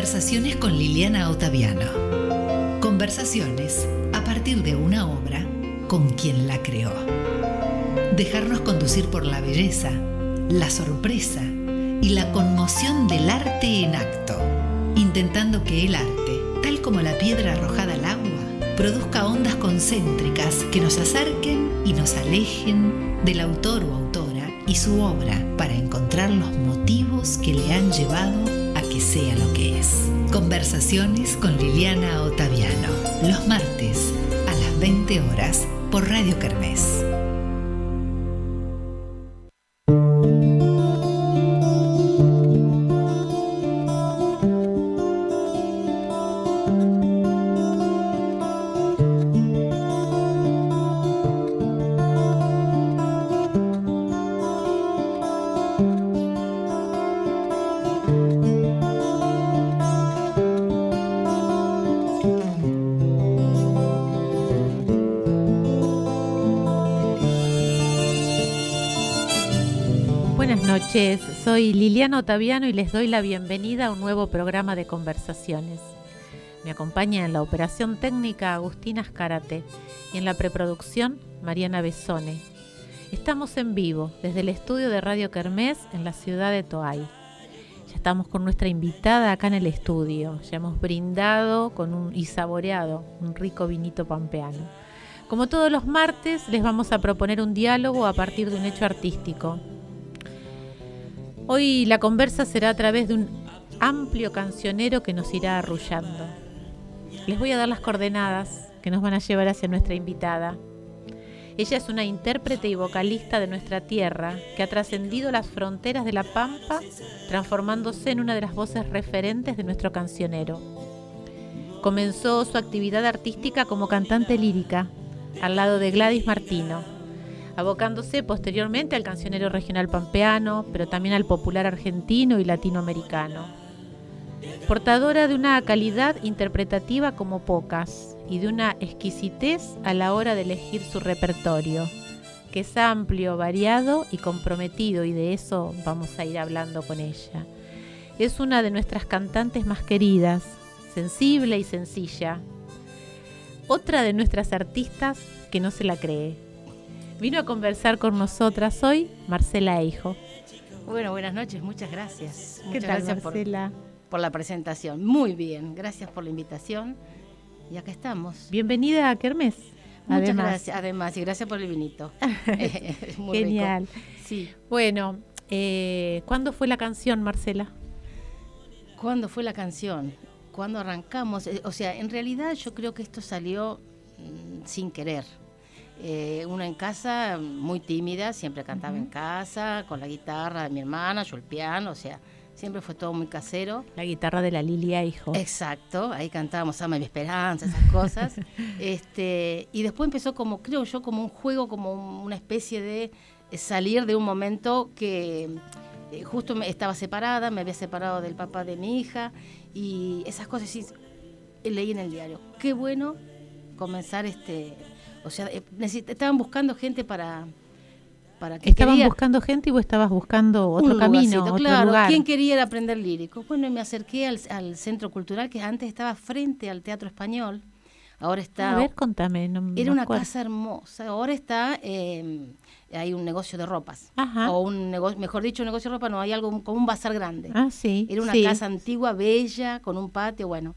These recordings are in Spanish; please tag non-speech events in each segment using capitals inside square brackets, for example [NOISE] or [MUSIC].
Conversaciones con Liliana Otaviano. Conversaciones a partir de una obra con quien la creó. Dejarnos conducir por la belleza, la sorpresa y la conmoción del arte en acto, intentando que el arte, tal como la piedra arrojada al agua, produzca ondas concéntricas que nos acerquen y nos alejen del autor o autora y su obra para encontrar los motivos que le han llevado sea lo que es. Conversaciones con Liliana Otaviano, los martes a las 20 horas por Radio Kermés. Soy Liliana Otaviano y les doy la bienvenida a un nuevo programa de conversaciones. Me acompaña en la operación técnica Agustina Escarate y en la preproducción Mariana Besone. Estamos en vivo desde el estudio de Radio Kermés en la ciudad de Toay. Ya estamos con nuestra invitada acá en el estudio. Ya hemos brindado con un, y saboreado un rico vinito pampeano. Como todos los martes, les vamos a proponer un diálogo a partir de un hecho artístico, Hoy la conversa será a través de un amplio cancionero que nos irá arrullando. Les voy a dar las coordenadas que nos van a llevar hacia nuestra invitada. Ella es una intérprete y vocalista de nuestra tierra que ha trascendido las fronteras de la Pampa, transformándose en una de las voces referentes de nuestro cancionero. Comenzó su actividad artística como cantante lírica, al lado de Gladys Martino, abocándose posteriormente al cancionero regional pampeano, pero también al popular argentino y latinoamericano. Portadora de una calidad interpretativa como pocas y de una exquisitez a la hora de elegir su repertorio, que es amplio, variado y comprometido, y de eso vamos a ir hablando con ella. Es una de nuestras cantantes más queridas, sensible y sencilla. Otra de nuestras artistas que no se la cree Vino a conversar con nosotras hoy Marcela Eijo. Bueno, buenas noches, muchas gracias. ¿Qué tal, gracias Marcela? Por, la presentación. Muy bien, gracias por la invitación. Y acá estamos. Bienvenida a Kermés. Muchas además. gracias, además, y gracias por el vinito. [LAUGHS] Muy Genial. Sí. Bueno, eh, ¿cuándo fue la canción, Marcela? ¿Cuándo fue la canción? ¿Cuándo arrancamos? Eh, o sea, en realidad yo creo que esto salió mm, sin querer eh, una en casa muy tímida, siempre cantaba en casa, con la guitarra de mi hermana, yo el piano, o sea, siempre fue todo muy casero. La guitarra de la Lilia, hijo. Exacto, ahí cantábamos Ama y Esperanza, esas cosas. [LAUGHS] este, y después empezó como, creo yo, como un juego, como una especie de salir de un momento que eh, justo me estaba separada, me había separado del papá de mi hija, y esas cosas sí, leí en el diario. Qué bueno comenzar este o sea, eh, estaban buscando gente para para que estaban buscando gente y vos estabas buscando otro camino, otro claro. ¿Quién quería aprender lírico? Bueno, me acerqué al, centro cultural que antes estaba frente al Teatro Español. Ahora está. A ver, contame. era una casa hermosa. Ahora está. Eh, hay un negocio de ropas. Ajá. O un negocio, mejor dicho, un negocio de ropa, no, hay algo como un bazar grande. Ah, sí. Era una casa antigua, bella, con un patio, bueno.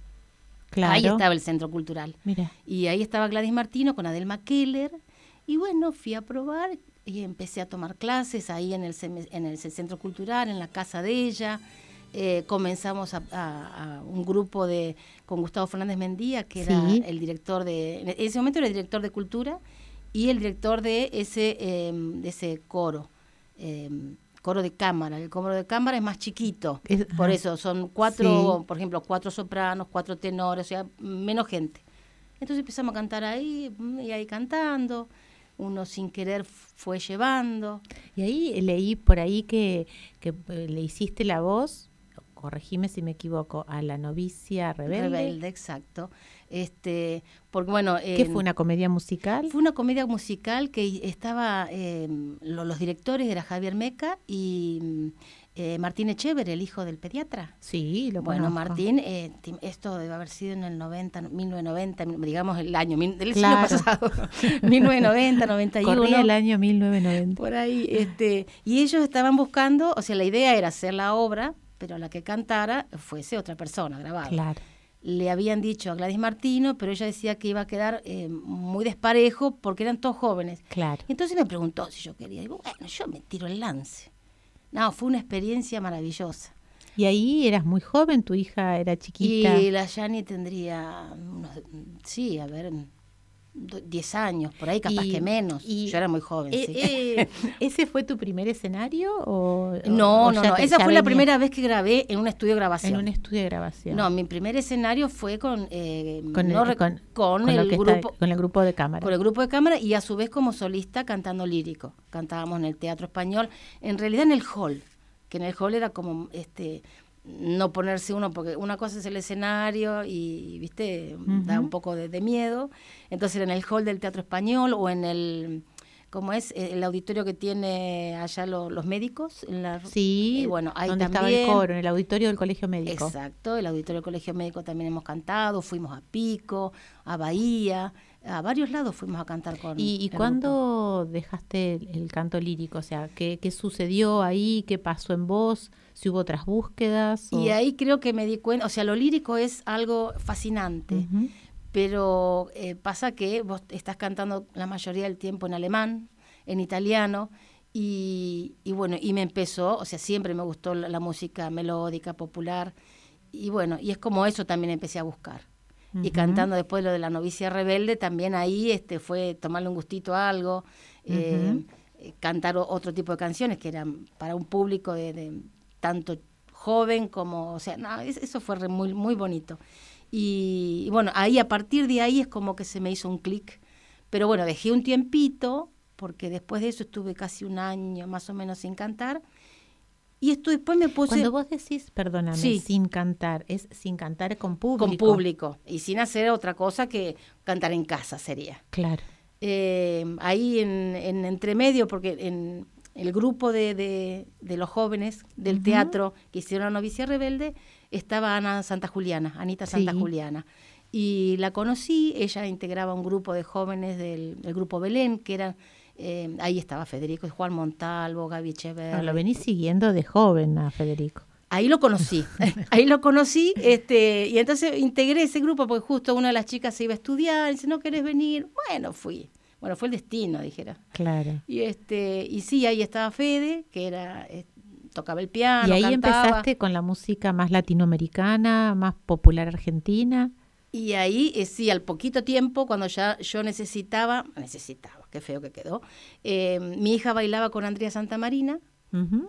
Ahí estaba el centro cultural. Mira. Y ahí estaba Gladys Martino con Adelma Keller. Y bueno, fui a probar y empecé a tomar clases ahí en el, en el centro cultural, en la casa de ella. Eh, comenzamos a, un grupo de con Gustavo Fernández Mendía, que era el director de, en ese momento era el director de cultura y el director de ese, em, de ese coro. Em, coro de cámara. El coro de cámara es más chiquito, por eso son cuatro, por ejemplo, cuatro sopranos, cuatro tenores, o sea, menos gente. Entonces empezamos a cantar ahí y ahí cantando, uno sin querer fue llevando. Y ahí leí por ahí que, que eh, le hiciste la voz corregime si me equivoco, a La novicia rebelde. Rebelde, exacto. Este, porque bueno, ¿qué fue una comedia musical? Fue una comedia musical que estaba eh, los directores era Javier Meca y eh, Martín Echever, el hijo del pediatra. Sí, lo Bueno, Martín, eh, esto debe haber sido en el 90, 1990, digamos el año del siglo pasado, [LAUGHS] 1990, 91. Corría el año 1990. Por ahí, este, y ellos estaban buscando, o sea, la idea era hacer la obra, pero la que cantara fuese otra persona grabada. Claro. Le habían dicho a Gladys Martino, pero ella decía que iba a quedar eh, muy desparejo porque eran todos jóvenes. Claro. Entonces me preguntó si yo quería. Digo, bueno, yo me tiro el lance. No, fue una experiencia maravillosa. Y ahí eras muy joven, tu hija era chiquita. Y la Yani tendría, sí, a ver, 10 años, por ahí capaz que menos. Y Yo era muy joven. Eh, eh, [LAUGHS] ¿Ese fue tu primer escenario? O, no, no, no. Esa fue la primera vez que grabé en un estudio de grabación. En un estudio de grabación. No, mi primer escenario fue con, eh, con, el, con, el grupo. con el grupo de cámara. Con el grupo de cámara y a su vez como solista cantando lírico. Cantábamos en el Teatro Español, en realidad en el hall, que en el hall era como este no ponerse uno, porque una cosa es el escenario y, viste, da un poco de, miedo. Entonces en el hall del Teatro Español o en el, ¿cómo es? El auditorio que tiene allá los médicos. En la, sí, eh, bueno, ahí donde estaba el coro, en el auditorio del Colegio Médico. Exacto, el auditorio del Colegio Médico también hemos cantado, fuimos a Pico, a Bahía, a varios lados fuimos a cantar con. ¿Y, y cuándo dejaste el, canto lírico? O sea, ¿qué, ¿qué sucedió ahí? ¿Qué pasó en vos? si hubo otras búsquedas. Y ahí creo que me di cuenta, o sea, lo lírico es algo fascinante, pero eh, pasa que vos estás cantando la mayoría del tiempo en alemán, en italiano, y, bueno, y me empezó, o sea, siempre me gustó la, música melódica, popular, y bueno, y es como eso también empecé a buscar. Y cantando después lo de la novicia rebelde, también ahí este fue tomarle un gustito a algo, eh, cantar otro tipo de canciones que eran para un público de tanto joven como, o sea, no, eso fue muy, muy bonito. Y, bueno, ahí a partir de ahí es como que se me hizo un clic. Pero bueno, dejé un tiempito, porque después de eso estuve casi un año más o menos sin cantar. Y esto después me puse... Cuando vos decís, perdóname, sin cantar, es sin cantar con público. Con público, y sin hacer otra cosa que cantar en casa sería. Claro. Eh, ahí en, en entremedio, porque en, el grupo de, de, los jóvenes del teatro que hicieron la novicia rebelde, estaba Ana Santa Juliana, Anita Santa Juliana. Y la conocí, ella integraba un grupo de jóvenes del, grupo Belén, que eran, eh, ahí estaba Federico, Juan Montalvo, Gaby Echeverri. lo venís siguiendo de joven a Federico. Ahí lo conocí, [LAUGHS] ahí lo conocí, este, y entonces integré ese grupo porque justo una de las chicas se iba a estudiar, y dice, ¿no querés venir? Bueno, fui bueno, fue el destino, dijera. Claro. Y este, y sí, ahí estaba Fede, que era eh, tocaba el piano. Y ahí empezaste con la música más latinoamericana, más popular argentina. Y ahí, eh, sí, al poquito tiempo, cuando ya yo necesitaba, necesitaba, qué feo que quedó, eh, mi hija bailaba con Andrea Santamarina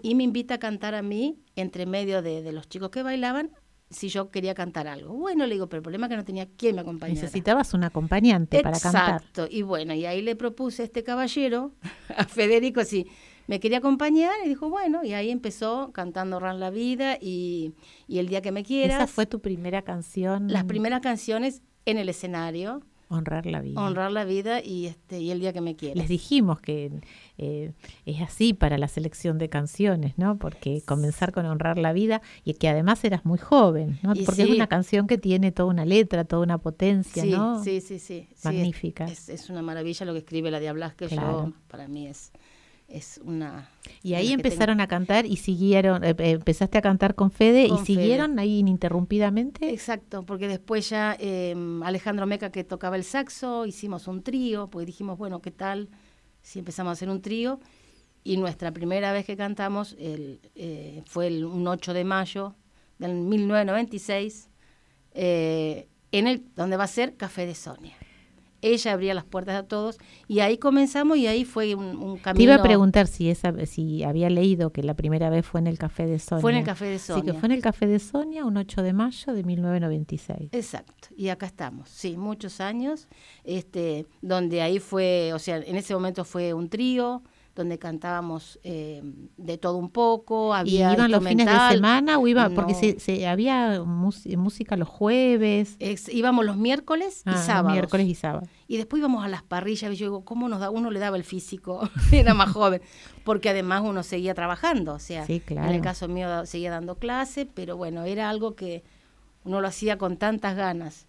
y me invita a cantar a mí, entre medio de, de los chicos que bailaban, si yo quería cantar algo. Bueno, le digo, pero el problema es que no tenía quien me acompañara. Necesitabas un acompañante para cantar. Exacto. Y bueno, y ahí le propuse a este caballero, [LAUGHS] a Federico, si me quería acompañar y dijo, bueno, y ahí empezó cantando Ran la Vida y, y El Día que me quieras. ¿Esa fue tu primera canción? Las primeras canciones en el escenario. Honrar la vida. Honrar la vida y este y el día que me quieras. Les dijimos que eh, es así para la selección de canciones, ¿no? Porque comenzar con honrar la vida y que además eras muy joven, ¿no? Porque es una canción que tiene toda una letra, toda una potencia, ¿no? Sí, sí, sí. Magnífica. Es, una maravilla lo que escribe la Diablas, que yo, para mí es es una... Y ahí empezaron a cantar y siguieron, eh, eh, empezaste a cantar con Fede y siguieron ahí ininterrumpidamente. Exacto, porque después ya em, Alejandro Meca que tocaba el saxo, hicimos un trío, porque dijimos, bueno, ¿qué tal si empezamos a hacer un trío? Y nuestra primera vez que cantamos el, eh, fue el, un 8 de mayo del 1996, en el donde va a ser Café de Sonia ella abría las puertas a todos y ahí comenzamos y ahí fue un, camino. Te iba a preguntar si esa, si había leído que la primera vez fue en el Café de Sonia. Fue en el Café de Sonia. Sí, que fue en el Café de Sonia un 8 de mayo de 1996. Exacto, y acá estamos, sí, muchos años, este, donde ahí fue, o sea, en ese momento fue un trío, donde cantábamos eh, de todo un poco. Había ¿Y iban los fines de semana o iba? Porque se, había música los jueves. íbamos los miércoles y ah, sábados. Miércoles y sábados. Y después íbamos a las parrillas y yo digo, ¿cómo nos da? Uno le daba el físico, [LAUGHS] era más joven, porque además uno seguía trabajando, o sea, en el caso mío seguía dando clase, pero bueno, era algo que uno lo hacía con tantas ganas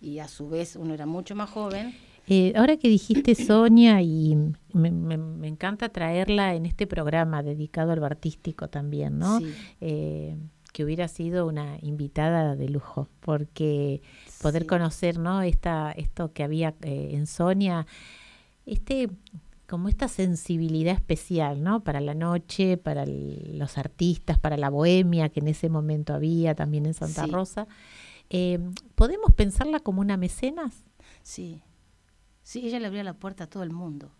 y a su vez uno era mucho más joven eh, ahora que dijiste Sonia, y me, encanta traerla en este programa dedicado al artístico también, ¿no? Eh, que hubiera sido una invitada de lujo, porque poder conocer, ¿no? Esta, esto que había eh, en Sonia, este como esta sensibilidad especial, ¿no? Para la noche, para los artistas, para la bohemia que en ese momento había también en Santa Rosa. ¿Podemos pensarla como una mecenas? Sí, Sí, ella le abría la puerta a todo el mundo.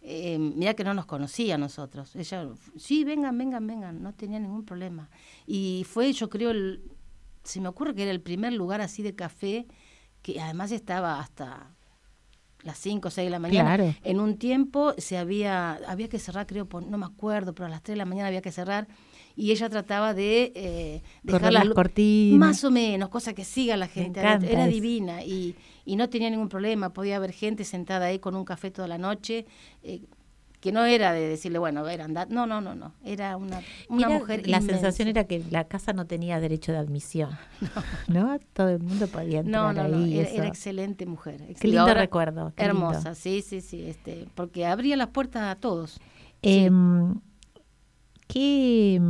Eh, mira que no nos conocía a nosotros. Ella, sí, vengan, vengan, vengan, no tenía ningún problema. Y fue, yo creo, el, se me ocurre que era el primer lugar así de café que además estaba hasta las 5 o 6 de la mañana. En un tiempo se había, había que cerrar, creo, no me acuerdo, pero a las 3 de la mañana había que cerrar y ella trataba de eh, dejar las cortinas. Más o menos, cosa que siga la gente. Era divina y, y, no tenía ningún problema. Podía haber gente sentada ahí con un café toda la noche. Eh, que no era de decirle, bueno, a ver, andar. No, no, no, no. Era una, una mujer. La sensación era que la casa no tenía derecho de admisión. [LAUGHS] No. Todo el mundo podía entrar. No, no, no. Era, excelente mujer. Qué lindo recuerdo. hermosa, sí, sí, sí. Este, porque abría las puertas a todos. Em, ¿Qué,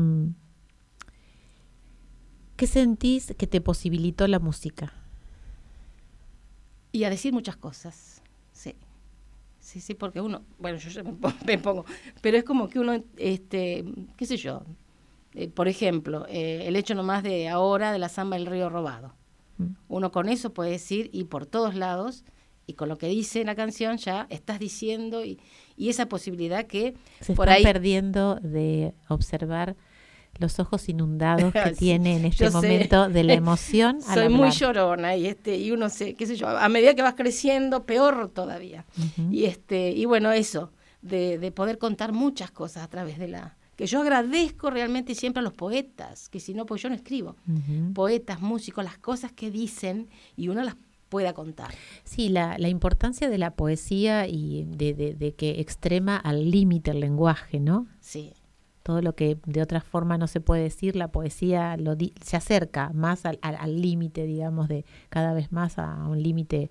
¿Qué sentís que te posibilitó la música? Y a decir muchas cosas, sí. Sí, sí, porque uno, bueno, yo ya me pongo, pero es como que uno, este, qué sé yo, eh, por ejemplo, eh, el hecho nomás de ahora de la samba del río robado. Mm. Uno con eso puede decir, y por todos lados, y con lo que dice la canción ya estás diciendo, y, y esa posibilidad que se por están perdiendo de observar los ojos inundados que [LAUGHS] tiene en este momento de la emoción. [LAUGHS] Soy muy llorona y este y uno se, qué sé yo, a medida que vas creciendo peor todavía. Y este y bueno eso de, de, poder contar muchas cosas a través de la que yo agradezco realmente siempre a los poetas, que si no, pues yo no escribo. Poetas, músicos, las cosas que dicen y uno las pueda contar. Sí, la, la importancia de la poesía y de, de, que extrema al límite el lenguaje, ¿no? Sí. Todo lo que de otra forma no se puede decir, la poesía lo se acerca más al límite, digamos, de cada vez más a un límite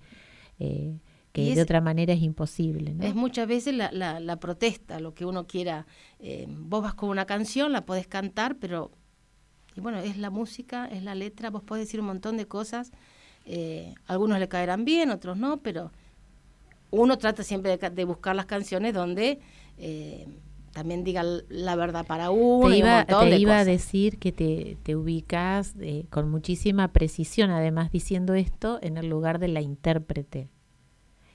eh, que de otra manera es imposible. ¿no? Es muchas veces la, la, la protesta, lo que uno quiera. Eh, vos vas con una canción, la podés cantar, pero y bueno, es la música, es la letra, vos podés decir un montón de cosas eh, algunos le caerán bien, otros no, pero uno trata siempre de, buscar las canciones donde eh, también diga la verdad para uno. Te iba, te iba a decir que te, te ubicas eh, con muchísima precisión, además diciendo esto, en el lugar de la intérprete.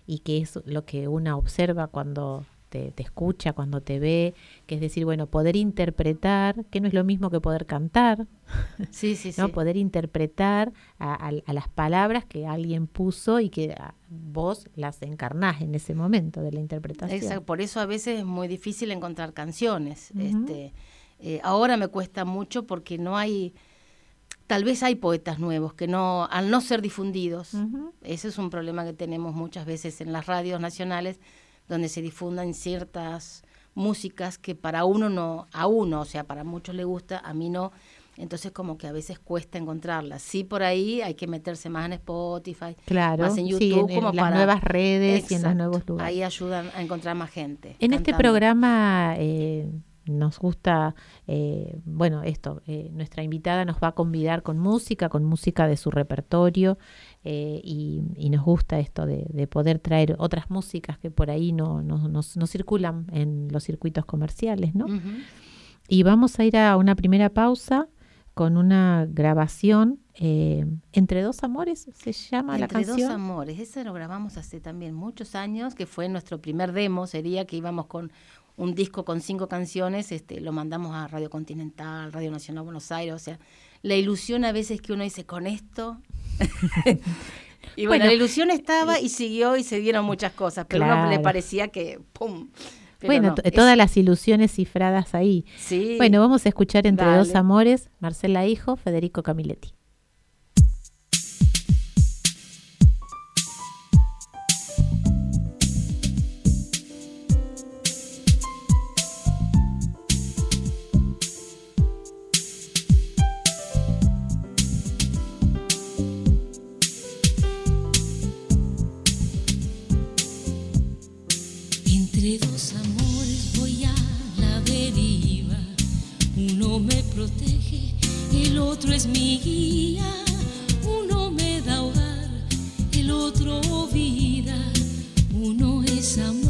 Y que es lo que una observa cuando te, escucha, cuando te ve, que es decir, bueno, poder interpretar, que no es lo mismo que poder cantar, [LAUGHS] sí, sí, ¿no? Poder interpretar a, las palabras que alguien puso y que ah, vos las encarnás en ese momento de la interpretación. Exacto, por eso a veces es muy difícil encontrar canciones. este, eh, ahora me cuesta mucho porque no hay tal vez hay poetas nuevos que no, al no ser difundidos, ese es un problema que tenemos muchas veces en las radios nacionales, donde se difundan ciertas músicas que para uno no, a uno, o sea, para muchos le gusta, a mí no. Entonces como que a veces cuesta encontrarlas. Sí, por ahí hay que meterse más en Spotify, claro, más en YouTube, en, como las nuevas redes y en los nuevos lugares. Ahí ayudan a encontrar más gente. En este programa eh, nos gusta, eh, bueno, esto, eh, nuestra invitada nos va a convidar con música, con música de su repertorio eh, y, nos gusta esto de, poder traer otras músicas que por ahí no, no, no, circulan en los circuitos comerciales, ¿no? Y vamos a ir a una primera pausa con una grabación Entre dos amores, se llama la canción. Entre dos amores, ese lo grabamos hace también muchos años, que fue nuestro primer demo, sería que íbamos con un disco con cinco canciones, este, lo mandamos a Radio Continental, Radio Nacional Buenos Aires, o sea, la ilusión a veces que uno dice, con esto... [LAUGHS] y bueno, la ilusión estaba y siguió y se dieron muchas cosas, pero a uno le parecía que, ¡pum!, bueno, todas las ilusiones cifradas ahí. Sí. Bueno, vamos a escuchar Entre dos amores, Marcela Hijo, Federico Camiletti. Otro es mi guía, uno me da hogar, el otro vida, uno es amor,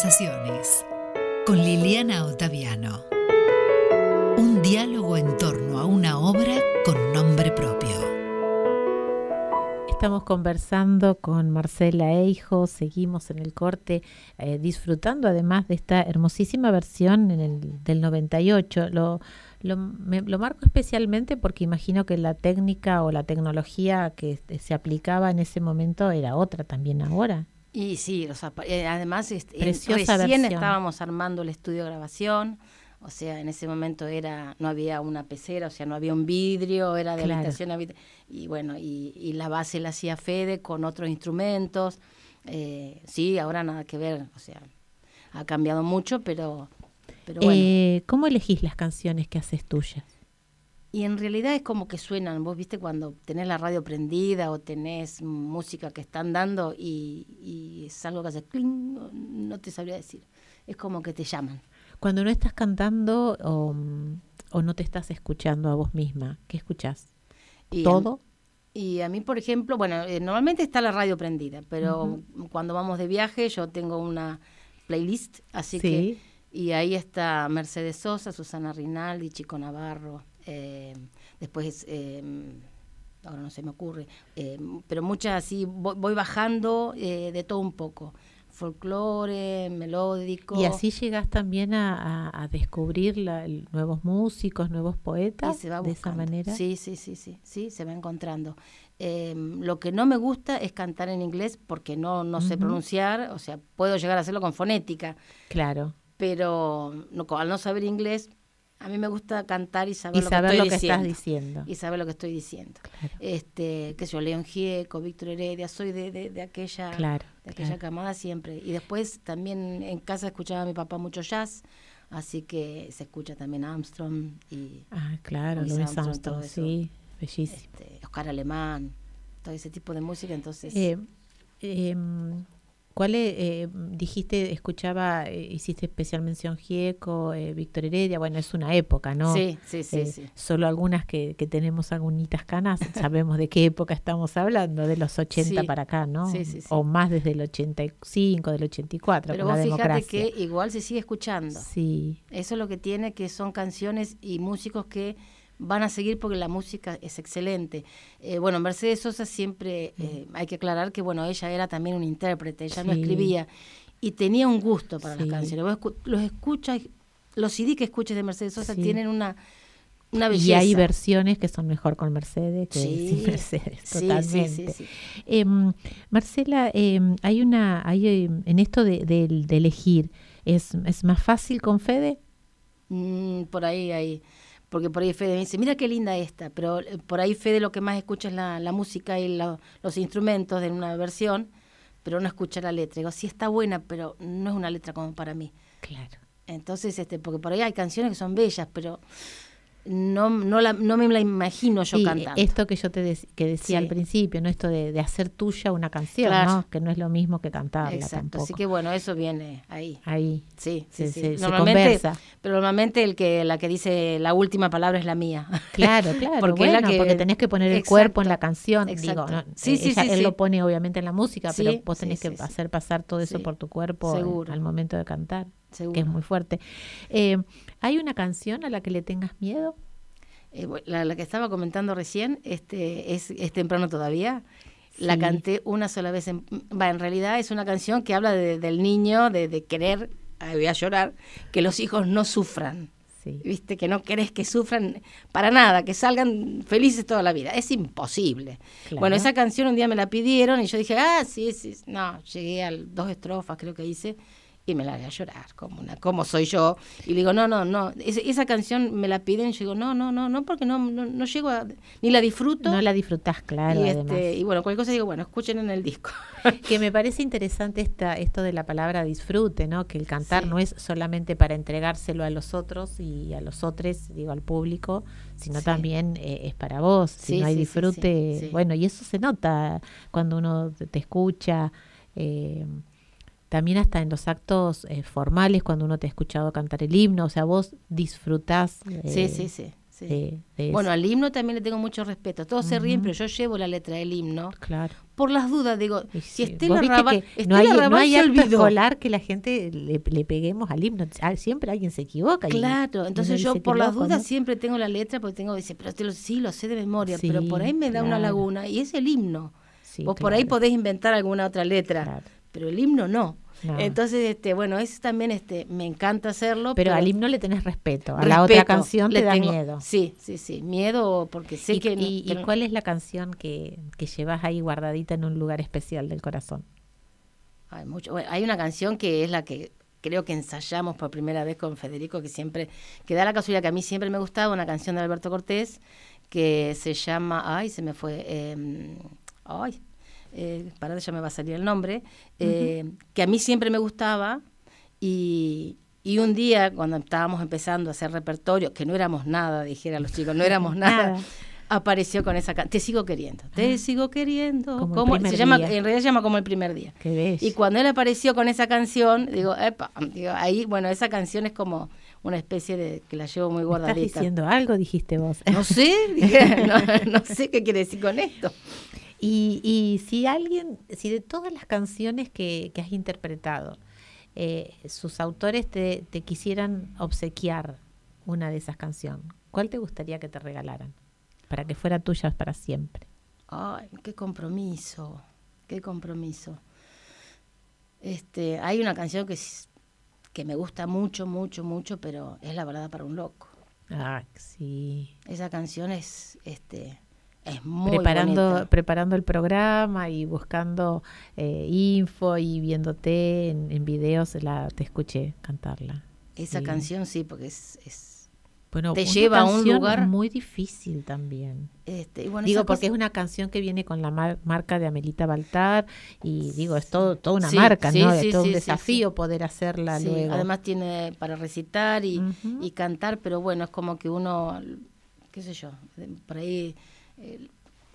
Conversaciones con Liliana Otaviano. Un diálogo en torno a una obra con nombre propio. Estamos conversando con Marcela Eijo, seguimos en el corte eh, disfrutando además de esta hermosísima versión del 98. Lo, marco especialmente porque imagino que la técnica o la tecnología que se aplicaba en ese momento era otra también ahora. Y sí, eh, además este, recién estábamos armando el estudio de grabación, o sea, en ese momento era no había una pecera, o sea, no había un vidrio, era de habitación a habitación, y bueno, y, la base la hacía Fede con otros instrumentos. Eh, sí, ahora nada que ver, o sea, ha cambiado mucho, pero, pero bueno. Eh, ¿Cómo elegís las canciones que haces tuyas? Y en realidad es como que suenan, vos viste cuando tenés la radio prendida o tenés música que están dando y, es algo que hace cling, no te sabría decir. Es como que te llaman. Cuando no estás cantando o, no te estás escuchando a vos misma, ¿qué escuchás? ¿Todo? y a mí, por ejemplo, bueno, eh, normalmente está la radio prendida, pero cuando vamos de viaje yo tengo una playlist, así que... Y ahí está Mercedes Sosa, Susana Rinaldi, Chico Navarro, eh, después, eh, ahora no se me ocurre, eh, pero muchas así, voy, bajando de todo un poco folclore, melódico. Y así llegas también a, descubrir nuevos músicos, nuevos poetas, se va de esa manera. Sí, sí, sí, sí, sí, se va encontrando. lo que no me gusta es cantar en inglés porque no, no sé pronunciar, o sea, puedo llegar a hacerlo con fonética. Claro. Pero no, al no saber inglés, a mí me gusta cantar y saber, lo, que, estoy diciendo, estás diciendo. Y saber lo que estoy diciendo. Este, que yo, León Gieco, Víctor Heredia, soy de, de, aquella, de aquella camada siempre. Y después también en casa escuchaba a mi papá mucho jazz, así que se escucha también Armstrong y Ah, claro, Louis Armstrong, sí, bellísimo. Este, Oscar Alemán, todo ese tipo de música, entonces... Eh, em, ¿Cuál eh, dijiste, escuchaba, eh, hiciste especial mención Gieco, eh, Víctor Heredia? Bueno, es una época, ¿no? Sí, sí, sí. sí. Solo algunas que, que tenemos algunitas canas, [LAUGHS] sabemos de qué época estamos hablando, de los 80 para acá, ¿no? Sí, sí, sí. O más desde el 85, del 84. Pero vos fíjate que igual se sigue escuchando. Sí. Eso es lo que tiene, que son canciones y músicos que van a seguir porque la música es excelente. Eh, bueno, Mercedes Sosa siempre, eh, hay que aclarar que, bueno, ella era también un intérprete, ella no escribía y tenía un gusto para las canciones. Vos los escuchas, los CD que escuches de Mercedes Sosa tienen una, una belleza. Y hay versiones que son mejor con Mercedes que sin Mercedes, totalmente. Em, Marcela, em, hay una, hay em, en esto de, de, elegir, ¿es, ¿es más fácil con Fede? Mm, por ahí, ahí porque por ahí Fede me dice, mira qué linda esta, pero eh, por ahí Fede lo que más escucha es la, la música y los instrumentos de una versión, pero no escucha la letra. Digo, sí está buena, pero no es una letra como para mí. Claro. Entonces, este, porque por ahí hay canciones que son bellas, pero no, no, la, no me la imagino yo cantando. Esto que yo te que decía al principio, ¿no? Esto de, hacer tuya una canción, ¿no? Que no es lo mismo que cantarla Exacto. Así que bueno, eso viene ahí. Ahí. Sí, sí, sí. normalmente, Pero normalmente el que, la que dice la última palabra es la mía. Claro, [LAUGHS] claro. porque, bueno, porque tenés que poner el cuerpo en la canción. Digo, sí, sí, sí, Él lo pone obviamente en la música, pero vos tenés que hacer pasar todo eso por tu cuerpo al momento de cantar. Que es muy fuerte. Eh, ¿Hay una canción a la que le tengas miedo? Eh, la, que estaba comentando recién, este, es, temprano todavía. La canté una sola vez. En, va, en realidad es una canción que habla del niño, de, querer, voy a llorar, que los hijos no sufran. Viste, que no querés que sufran para nada, que salgan felices toda la vida. Es imposible. Bueno, esa canción un día me la pidieron y yo dije, ah, sí, sí. No, llegué a dos estrofas, creo que hice y me la voy a llorar, como una, como soy yo. Y le digo, no, no, no, esa canción me la piden, y yo digo, no, no, no, no, porque no, no, llego a, ni la disfruto. No la disfrutas, claro. Y, este, y bueno, cualquier cosa digo, bueno, escuchen en el disco. [LAUGHS] que me parece interesante esta, esto de la palabra disfrute, ¿no? Que el cantar no es solamente para entregárselo a los otros y a los otros, digo, al público, sino también eh, es para vos. Si no hay disfrute, bueno, y eso se nota cuando uno te escucha. Eh, también hasta en los actos eh, formales, cuando uno te ha escuchado cantar el himno, o sea, vos disfrutás. sí, sí, sí. bueno, al himno también le tengo mucho respeto. Todos se ríen, pero yo llevo la letra del himno. Claro. Por las dudas, digo, si Estela Raval, no hay, no hay acto escolar que la gente le, peguemos al himno. Ah, siempre alguien se equivoca. Claro, entonces yo por las dudas siempre tengo la letra porque tengo, dice, pero te lo, sí, lo sé de memoria, pero por ahí me da una laguna y es el himno. Vos por ahí podés inventar alguna otra letra pero el himno no. Entonces, este, bueno, eso también este, me encanta hacerlo. Pero, al himno le tenés respeto, a la otra canción le da miedo. Sí, sí, sí, miedo porque sé que... Y, y, cuál es la canción que, que llevas ahí guardadita en un lugar especial del corazón? Hay, mucho. hay una canción que es la que creo que ensayamos por primera vez con Federico, que siempre, que da la casualidad que a mí siempre me gustaba, una canción de Alberto Cortés, que se llama, ay, se me fue, eh, ay, eh, para ya me va a salir el nombre, eh, que a mí siempre me gustaba y, y un día cuando estábamos empezando a hacer repertorio, que no éramos nada, dijera los chicos, no éramos [LAUGHS] nada apareció con esa canción. Te sigo queriendo, te ah. sigo queriendo. Como, se llama, en realidad se llama como el primer día. y cuando él apareció con esa canción, digo, epa, digo, ahí, bueno, esa canción es como una especie de que la llevo muy guardadita. ¿Estás diciendo algo, dijiste vos? No sé, [LAUGHS] no, sé qué quiere decir con esto. Y, y si alguien, si de todas las canciones que, que has interpretado, eh, sus autores te, te quisieran obsequiar una de esas canciones, ¿cuál te gustaría que te regalaran? para que fuera tuya para siempre. Ay, qué compromiso, qué compromiso. Este, hay una canción que, que me gusta mucho, mucho, mucho, pero es La balada para un loco. Ah, sí. Esa canción es, este, es muy preparando, preparando el programa y buscando eh, info y viéndote en, en videos, la, te escuché cantarla. Esa canción sí, porque es bueno, te lleva a un lugar muy difícil también. Este, digo, porque es una canción que viene con la marca de Amelita Baltar y digo, es todo toda una marca, ¿no? es todo un desafío poder hacerla luego. Además tiene para recitar y, cantar, pero bueno, es como que uno, qué sé yo, por ahí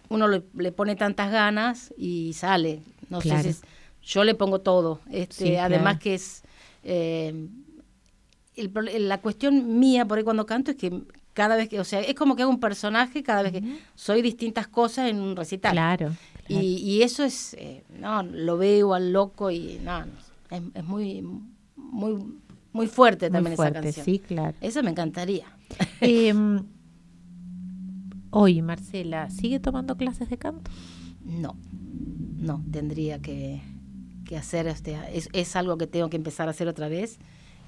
uno le, pone tantas ganas y sale. No sé si yo le pongo todo. Este, además que es eh, la cuestión mía por ahí cuando canto es que cada vez que, o sea, es como que hago un personaje cada vez que soy distintas cosas en un recital. Claro. Y, eso es, eh, no, lo veo al loco y no, es, muy, muy, muy fuerte también esa canción. Sí, claro. Eso me encantaría. [LAUGHS] Em, hoy, Marcela, ¿sigue tomando clases de canto? No, no, tendría que, que hacer, este, es, es algo que tengo que empezar a hacer otra vez.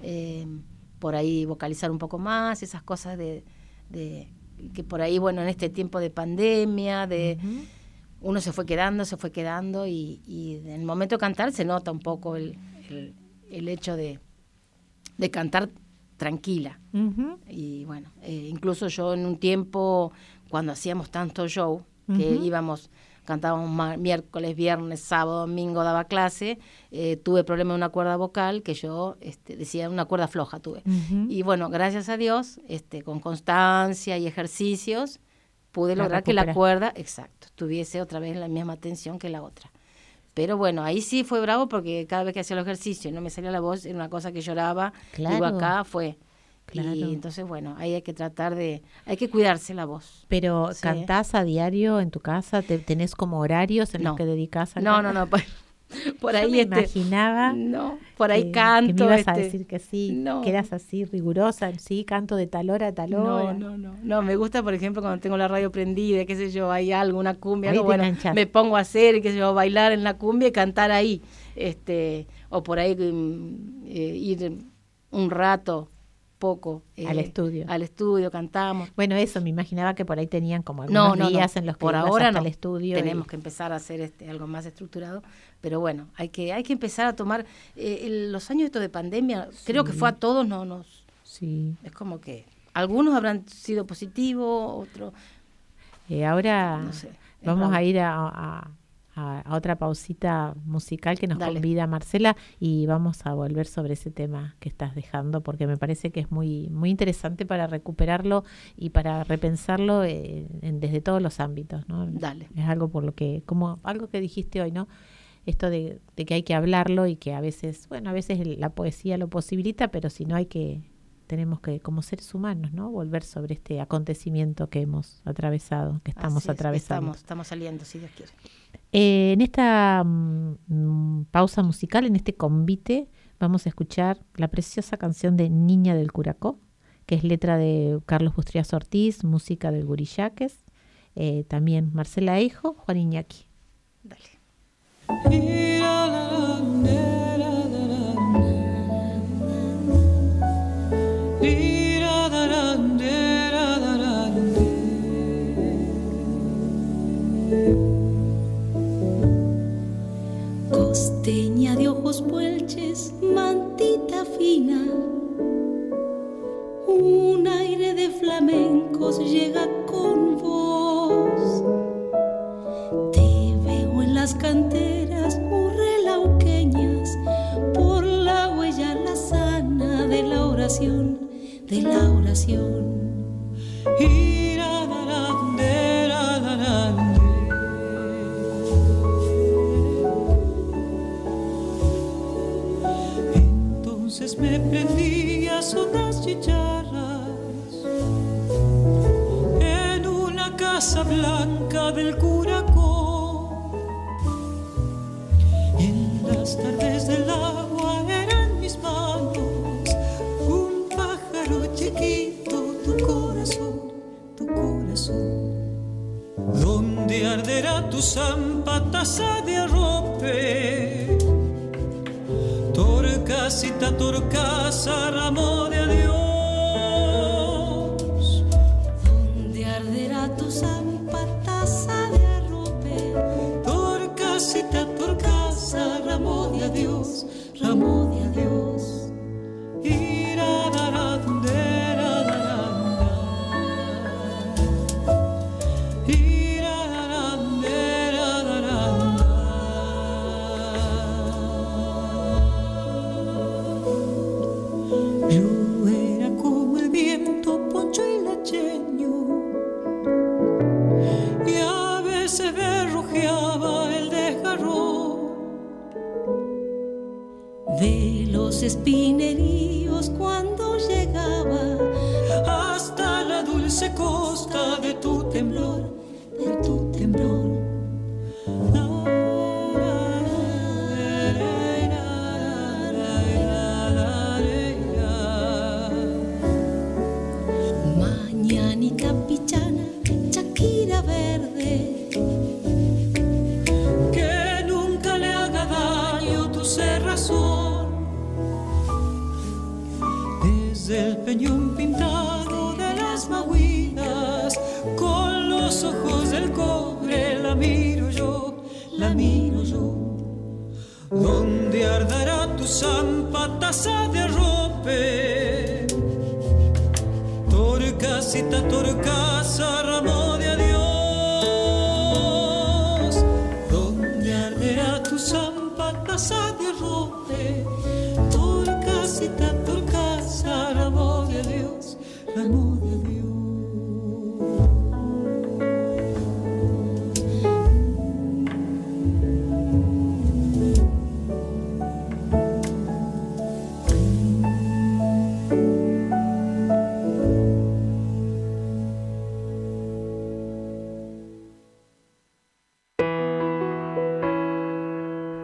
Eh, por ahí vocalizar un poco más, esas cosas de, que por ahí, bueno, en este tiempo de pandemia, de uno se fue quedando, se fue quedando y, en el momento de cantar se nota un poco el, el, hecho de, de cantar tranquila. Y bueno, eh, incluso yo en un tiempo, cuando hacíamos tanto show, que íbamos cantábamos miércoles, viernes, sábado, domingo, daba clase, eh, tuve problema de una cuerda vocal que yo este, decía una cuerda floja tuve. Y bueno, gracias a Dios, este, con constancia y ejercicios, pude lograr que la cuerda, exacto, tuviese otra vez la misma tensión que la otra. Pero bueno, ahí sí fue bravo porque cada vez que hacía el ejercicio y no me salía la voz, era una cosa que lloraba. Claro. acá fue y entonces, bueno, ahí hay que tratar de, hay que cuidarse la voz. Pero, ¿cantás a diario en tu casa? ¿Te, ¿Tenés como horarios en los que dedicas a No, no, no, [LAUGHS] por, por ahí me este, imaginaba. No, por ahí canto. Que me ibas a este, decir que sí, que eras así rigurosa, sí, canto de tal hora a tal hora. No, no, no. No, me gusta, por ejemplo, cuando tengo la radio prendida, qué sé yo, hay algo, una cumbia, algo, bueno, me pongo a hacer, qué sé yo, bailar en la cumbia y cantar ahí. Este, o por ahí mm, eh, ir un rato poco. al eh, estudio. Al estudio, cantamos. Bueno, eso, me imaginaba que por ahí tenían como algunos días en los que por ahora no. al estudio. Tenemos que empezar a hacer este, algo más estructurado, pero bueno, hay que, hay que empezar a tomar, eh, los años estos de pandemia, creo que fue a todos, no nos... Sí. Es como que algunos habrán sido positivos, otros... Eh, ahora vamos a ir a a, otra pausita musical que nos convida Marcela y vamos a volver sobre ese tema que estás dejando porque me parece que es muy muy interesante para recuperarlo y para repensarlo eh, desde todos los ámbitos, ¿no? Dale. Es algo por lo que como algo que dijiste hoy, ¿no? Esto de, de que hay que hablarlo y que a veces, bueno, a veces la poesía lo posibilita, pero si no hay que tenemos que, como seres humanos, ¿no? Volver sobre este acontecimiento que hemos atravesado, que estamos atravesando. Estamos, estamos saliendo, si Dios quiere. Eh, en esta mm, pausa musical, en este convite, vamos a escuchar la preciosa canción de Niña del Curacó, que es letra de Carlos Bustrias Ortiz, música del Gurillaques, eh, también Marcela Hijo, Juan Iñaki. Dale. puelches, mantita fina. Un aire de flamencos llega con vos. Te veo en las canteras urrelauqueñas, por la huella lazana de la oración, de la oración. Y sonar chicharras en una casa blanca del Curacó. En las tardes del agua eran mis manos un pájaro chiquito, tu corazón, tu corazón. ¿Dónde arderá tu zampa taza de arrope? Torcasita, torcasa, ramo de adiós. ¿Dónde arderá tu zampa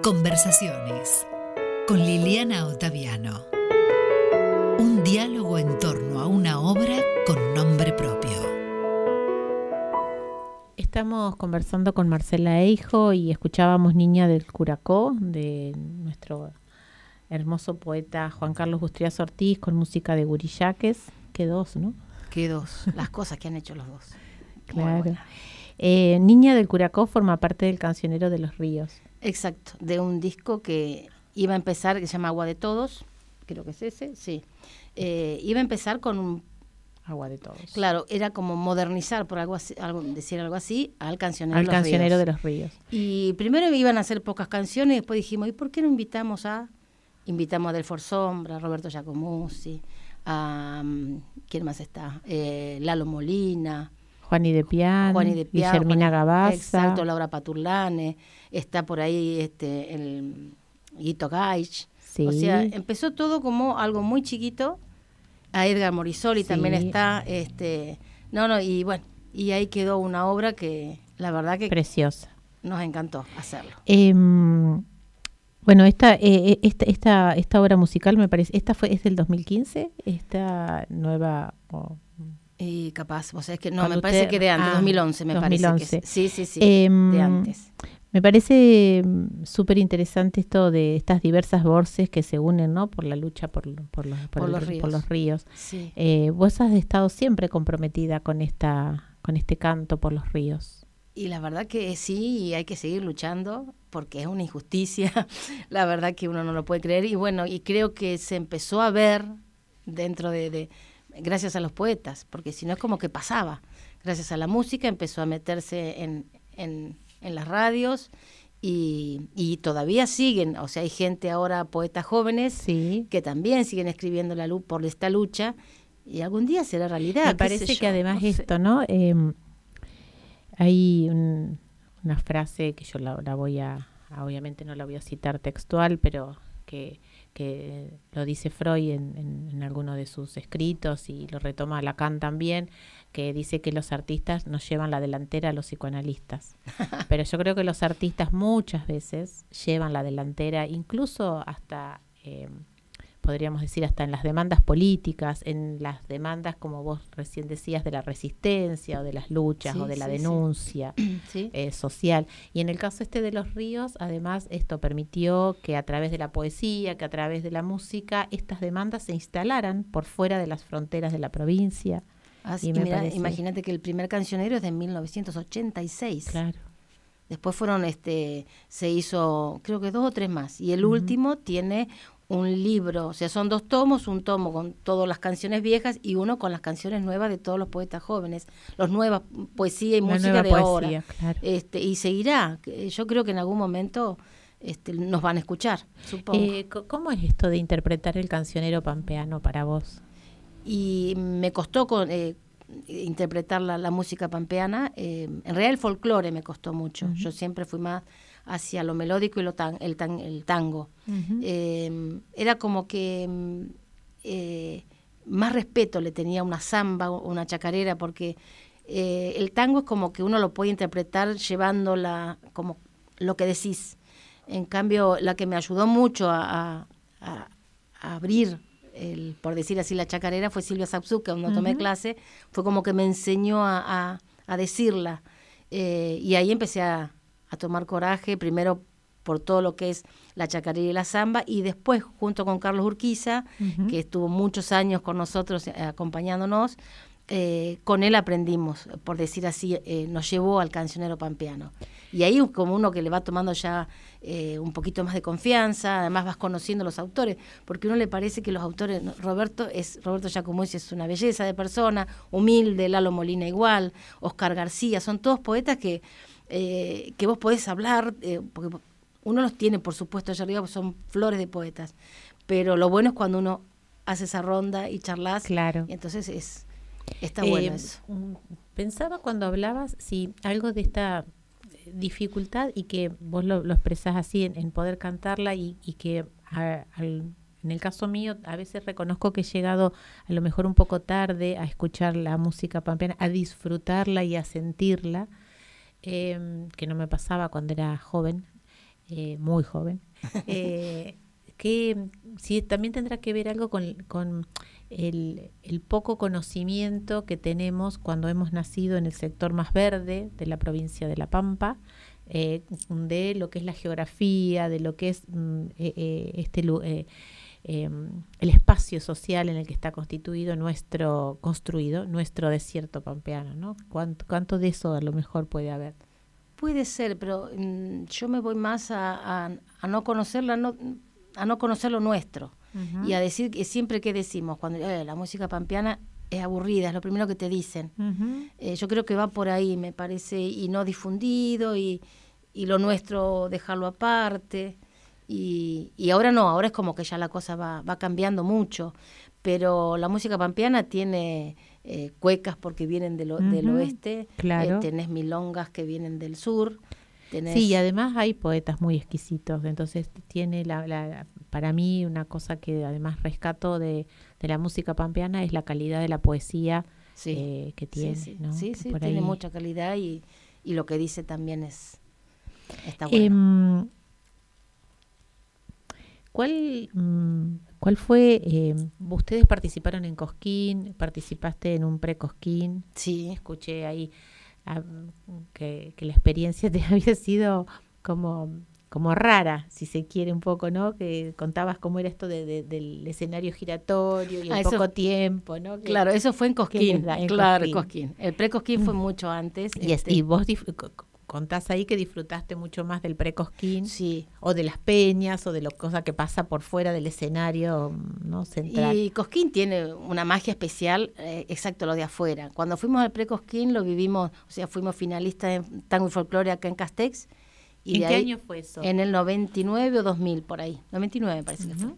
Conversaciones con Liliana Otaviano. Un diálogo en torno a una obra con nombre propio. Estamos conversando con Marcela Eijo y escuchábamos Niña del Curacó de nuestro hermoso poeta Juan Carlos Bustrias Ortiz con música de Gurillaques. Que dos, ¿no? Que dos. Las cosas que han hecho los dos. Claro. Eh, Niña del Curacó forma parte del Cancionero de los Ríos. Exacto, de un disco que iba a empezar, que se llama Agua de Todos, creo que es ese, sí. Eh, iba a empezar con un... Agua de Todos. Claro, era como modernizar, por algo, así, algo decir algo así, al Cancionero, al de, los cancionero Ríos. de los Ríos. Y primero iban a hacer pocas canciones y después dijimos, ¿y por qué no invitamos a...? Invitamos a Delfor Sombra, a Roberto Giacomuzzi, a... um, ¿Quién más está? Eh, Lalo Molina... Juan y de Pian, Juan y de Pian, Guillermina Gabasa. Exacto, Laura Paturlane, está por ahí este el Guito Gaich. Sí. O sea, empezó todo como algo muy chiquito. A Edgar Morisoli Sí. también está, este, no, no, y bueno, y ahí quedó una obra que la verdad que Preciosa. nos encantó hacerlo. Em, bueno, esta, eh, esta, esta, esta obra musical me parece, esta fue, es del 2015, esta nueva, Y capaz, o sea, es que no, Cuando me parece usted- que de antes, ah, 2011 me parece 2011. que es. Sí, sí, sí, Em, de antes. Me parece mm, súper interesante esto de estas diversas voces que se unen, ¿no? Por la lucha por, por, los, por Por el- los por ríos. los ríos. Sí. Eh, vos has estado siempre comprometida con esta, con este canto por los ríos. Y la verdad que sí, y hay que seguir luchando porque es una injusticia, [LAUGHS] la verdad que uno no lo puede creer. Y bueno, y creo que se empezó a ver dentro de, de- gracias a los poetas, porque si no es como que pasaba. Gracias a la música empezó a meterse en, en, las radios y, y, todavía siguen, o sea, hay gente ahora, poetas jóvenes, sí. que también siguen escribiendo la luz por esta lucha y algún día será realidad. Me parece que además esto, ¿no? Em, hay una frase que yo la, voy a, obviamente no la voy a citar textual, pero que, que lo dice Freud en, en, alguno de sus escritos y lo retoma Lacan también, que dice que los artistas nos llevan la delantera a los psicoanalistas. [LAUGHS] pero yo creo que los artistas muchas veces llevan la delantera, incluso hasta... Eh, podríamos decir hasta en las demandas políticas, en las demandas, como vos recién decías, de la resistencia o de las luchas o de la denuncia [CLEARS THROAT] eh, social. Y en el caso este de los ríos, además, esto permitió que a través de la poesía, que a través de la música, estas demandas se instalaran por fuera de las fronteras de la provincia. Así, imagínate que el primer cancionero es de 1986. Claro. Después fueron, este, se hizo, creo que dos o tres más. Y el último tiene un libro, o sea, son dos tomos, un tomo con todas las canciones viejas y uno con las canciones nuevas de todos los poetas jóvenes, los nuevas poesía y música de ahora. Este, y seguirá. Yo creo que en algún momento este, nos van a escuchar, supongo. Eh, ¿Cómo es esto de interpretar el cancionero pampeano para vos? Y me costó con, eh, interpretar la, música pampeana. Eh, en realidad el folclore me costó mucho. Yo siempre fui más hacia lo melódico y lo tan, el, tan, el tango. Em, era como que em, eh, más respeto le tenía una samba o una chacarera, porque eh, el tango es como que uno lo puede interpretar llevándola como lo que decís. En cambio, la que me ayudó mucho a, abrir el, por decir así, la chacarera fue Silvia Sapsu, que cuando tomé clase, fue como que me enseñó a, decirla. Eh, y ahí empecé a, a tomar coraje, primero por todo lo que es la chacarera y la samba, y después junto con Carlos Urquiza, que estuvo muchos años con nosotros eh, acompañándonos, eh, con él aprendimos, por decir así, eh, nos llevó al cancionero pampeano. Y ahí como uno que le va tomando ya un poquito más de confianza, además vas conociendo los autores, porque uno le parece que los autores, Roberto es Roberto Giacomuzzi es una belleza de persona, humilde, Lalo Molina igual, Oscar García, son todos poetas que eh, que vos podés hablar, eh, porque uno los tiene, por supuesto, allá arriba, son flores de poetas, pero lo bueno es cuando uno hace esa ronda y charlas, claro. y entonces es está bueno eh, eso. Mm, pensaba cuando hablabas si algo de esta dificultad y que vos lo, expresás así en, poder cantarla y, que en el caso mío a veces reconozco que he llegado a lo mejor un poco tarde a escuchar la música pampeana, a disfrutarla y a sentirla Em, que no me pasaba cuando era joven, eh, muy joven, [LAUGHS] eh, que sí, también tendrá que ver algo con, el, poco conocimiento que tenemos cuando hemos nacido en el sector más verde de la provincia de La Pampa, eh, de lo que es la geografía, de lo que es mm, este em, el espacio social en el que está constituido nuestro, construido nuestro desierto pampeano, ¿no? ¿Cuánto, cuánto de eso a lo mejor puede haber? Puede ser, pero mm, yo me voy más a, a, no conocerla, no, a no conocer lo nuestro y a decir que siempre que decimos, cuando eh, la música pampeana es aburrida, es lo primero que te dicen. Eh, yo creo que va por ahí, me parece, y no difundido y, y lo nuestro dejarlo aparte. Y, y, ahora no, ahora es como que ya la cosa va, va cambiando mucho, pero la música pampeana tiene eh, cuecas porque vienen del oeste, eh, claro. tenés milongas que vienen del sur. Sí, y además hay poetas muy exquisitos, entonces tiene la, para mí una cosa que además rescato de, la música pampeana es la calidad de la poesía eh, que tiene. Sí, sí, tiene mucha calidad y, y lo que dice también es está bueno. Em, ¿Cuál, mm, ¿Cuál fue? Eh, ustedes participaron en Cosquín, participaste en un pre-Cosquín. Sí. Escuché ahí ah, que, la experiencia [LAUGHS] te había sido como, como rara, si se quiere un poco, ¿no? Que contabas cómo era esto de, del escenario giratorio y el ah, poco tiempo, ¿no? claro, eso fue en Cosquín. claro, Cosquín. El pre-Cosquín fue mucho antes. Y, este, y vos contás ahí que disfrutaste mucho más del precosquín. Sí. O de las peñas, o de lo cosa que pasa por fuera del escenario no central. Y Cosquín tiene una magia especial, eh, exacto lo de afuera. Cuando fuimos al precosquín lo vivimos, o sea, fuimos finalistas en Tango y Folclore acá en Castex. Y ¿En qué año fue eso? En el 99 o 2000, por ahí. 99 parece que fue.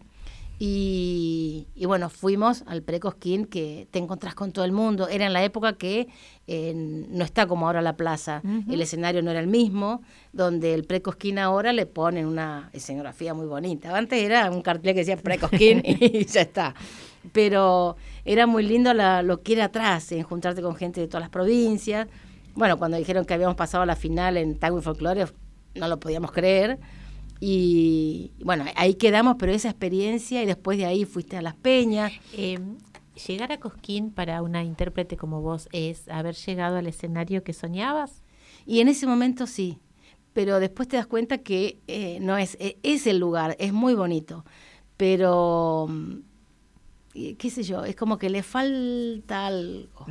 Y, bueno, fuimos al Precosquín, que te encontrás con todo el mundo. Era en la época que eh, no está como ahora la plaza, el escenario no era el mismo, donde el Precosquín ahora le ponen una escenografía muy bonita. Antes era un cartel que decía Precosquín [LAUGHS] y ya está. Pero era muy lindo lo que era atrás, en juntarte con gente de todas las provincias. Bueno, cuando dijeron que habíamos pasado a la final en Tango y Folklore, no lo podíamos creer y bueno, ahí quedamos, pero esa experiencia y después de ahí fuiste a Las Peñas. Em, llegar a Cosquín para una intérprete como vos es haber llegado al escenario que soñabas. Y en ese momento sí, pero después te das cuenta que eh, no es, e, es el lugar, es muy bonito, pero qué sé yo, es como que le falta algo.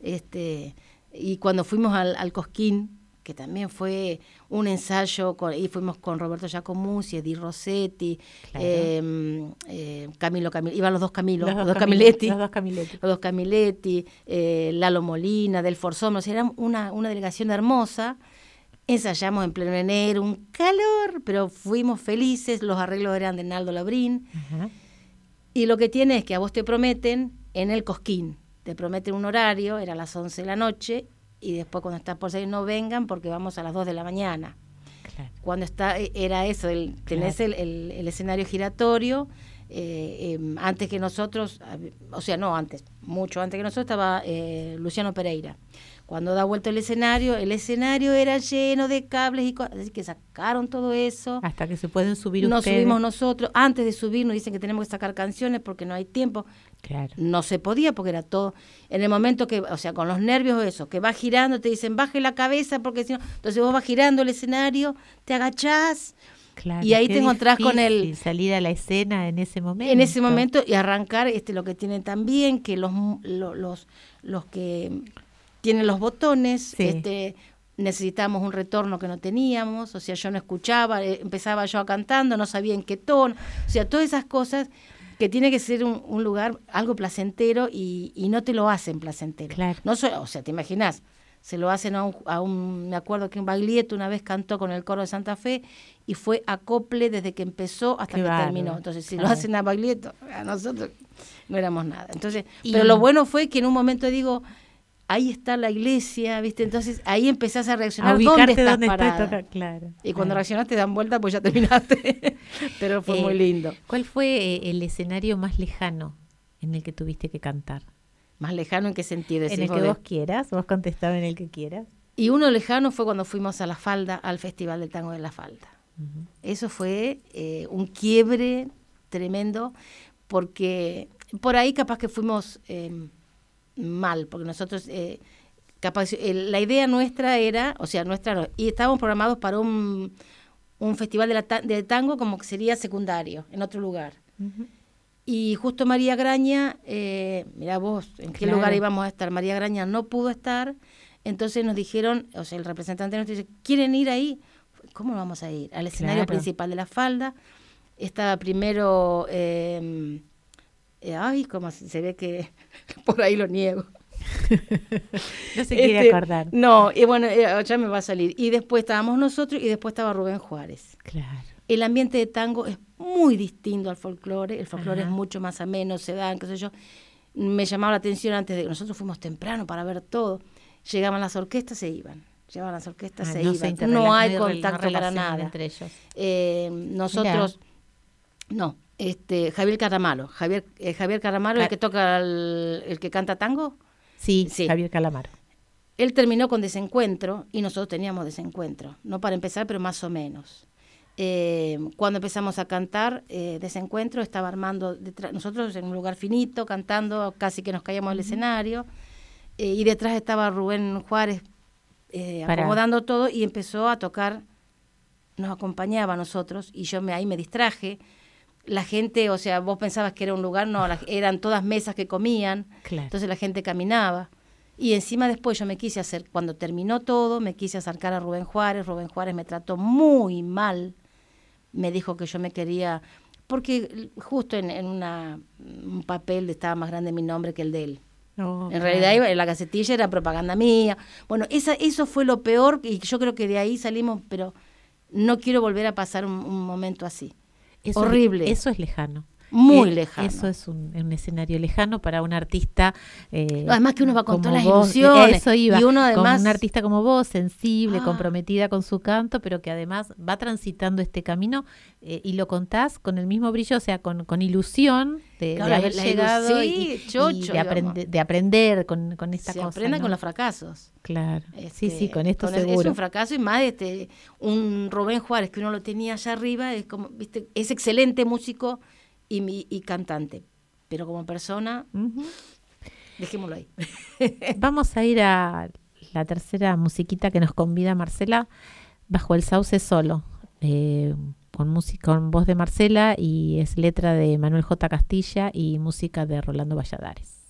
Este, y cuando fuimos al, al Cosquín, que también fue un ensayo, con, y fuimos con Roberto Giacomuzzi, Eddie Rossetti, em, eh, Camilo Camilo, iban los dos Camilos, los, dos Camiletti, los dos Camiletti, los dos Camiletti eh, Lalo Molina, Del Somos, era una, una delegación hermosa, ensayamos en pleno enero, un calor, pero fuimos felices, los arreglos eran de Naldo Labrín, y lo que tiene es que a vos te prometen en el Cosquín, te prometen un horario, era a las 11 de la noche, y después cuando está por salir no vengan porque vamos a las 2 de la mañana. Cuando está, e, era eso, el, tenés el, el, escenario giratorio, eh, em, antes que nosotros, o sea, no antes, mucho antes que nosotros estaba eh, Luciano Pereira. Cuando da vuelta el escenario, el escenario era lleno de cables y cosas, así que sacaron todo eso. Hasta que se pueden subir Nos subimos nosotros, antes de subir nos dicen que tenemos que sacar canciones porque no hay tiempo. Claro. No se podía porque era todo. En el momento que, o sea, con los nervios eso, que va girando, te dicen baje la cabeza porque si no. Entonces vos vas girando el escenario, te agachás. y ahí te encontrás con el salir a la escena en ese momento. En ese momento y arrancar este lo que tienen también que los los los, que tienen los botones, este necesitamos un retorno que no teníamos, o sea, yo no escuchaba, eh, empezaba yo cantando, no sabía en qué tono, o sea, todas esas cosas que tiene que ser un, lugar algo placentero y, no te lo hacen placentero. No o sea, te imaginas, se lo hacen a un, me acuerdo que un Baglietto una vez cantó con el coro de Santa Fe y fue acople desde que empezó hasta que terminó. Entonces, si lo hacen a Baglietto, a nosotros no éramos nada. Entonces, pero lo bueno fue que en un momento digo, ahí está la iglesia, ¿viste? Entonces ahí empezás a reaccionar. ¿Dónde estás parada? claro, y cuando reaccionaste dan vuelta, pues ya terminaste. [LAUGHS] Pero fue muy eh, lindo. ¿Cuál fue eh, el escenario más lejano en el que tuviste que cantar? ¿Más lejano en qué sentido? En el que vos quieras, vos contestabas en el que quieras. Y uno lejano fue cuando fuimos a La Falda, al Festival del Tango de La Falda. Eso fue eh, un quiebre tremendo, porque por ahí capaz que fuimos em, mal, porque nosotros, eh, capaz, la idea nuestra era, o sea, nuestra y estábamos programados para un, un festival de, la, de, tango como que sería secundario, en otro lugar. Y justo María Graña, eh, mira vos, ¿en qué lugar íbamos a estar? María Graña no pudo estar, entonces nos dijeron, o sea, el representante nos dice, ¿quieren ir ahí? ¿Cómo vamos a ir? Al escenario principal de la falda. Estaba primero... Eh, eh, ay, como se ve que [LAUGHS] por ahí lo niego. [LAUGHS] no se quiere este, acordar. No, y bueno, eh, ya me va a salir. Y después estábamos nosotros y después estaba Rubén Juárez. Claro. El ambiente de tango es muy distinto al folclore, el folclore es mucho más ameno, se dan, qué sé yo. Me llamaba la atención antes de nosotros fuimos temprano para ver todo. Llegaban las orquestas, se iban. Llegaban las orquestas, ah, se iban. no hay contacto para nada. Entre ellos. Eh, nosotros, no, este, Javier Caramaro. Javier, eh, Javier Caramaro, el que toca, el, que canta tango. Sí, sí, Javier Calamaro. Él terminó con desencuentro y nosotros teníamos desencuentro. No para empezar, pero más o menos. Eh, cuando empezamos a cantar, eh, desencuentro, estaba armando detrás, nosotros en un lugar finito, cantando, casi que nos caíamos del escenario. y detrás estaba Rubén Juárez acomodando todo y empezó a tocar, nos acompañaba a nosotros y yo me, ahí me distraje la gente, o sea, vos pensabas que era un lugar, no, eran todas mesas que comían, entonces la gente caminaba. Y encima después yo me quise hacer, cuando terminó todo, me quise acercar a Rubén Juárez. Rubén Juárez me trató muy mal. Me dijo que yo me quería, porque justo en, una, un papel estaba más grande mi nombre que el de él. Oh, en realidad en la gacetilla era propaganda mía. Bueno, esa, eso fue lo peor y yo creo que de ahí salimos, pero no quiero volver a pasar un, momento así. Horrible. eso es lejano muy eh, lejano. Eso es un, escenario lejano para un artista. Eh, además que uno va con todas las ilusiones. Eso iba. Y uno además. un artista como vos, sensible, ah. comprometida con su canto, pero que además va transitando este camino eh, y lo contás con el mismo brillo, o sea, con, con ilusión de, haber llegado y, de, aprender con, con esta Se cosa. aprende con los fracasos. Claro. sí, sí, con esto seguro. Es un fracaso y más este un Rubén Juárez que uno lo tenía allá arriba, es como, viste, es excelente músico y, y cantante. Pero como persona, dejémoslo ahí. [LAUGHS] Vamos a ir a la tercera musiquita que nos convida Marcela, Bajo el Sauce Solo, eh, con, música, con voz de Marcela y es letra de Manuel J. Castilla y música de Rolando Valladares.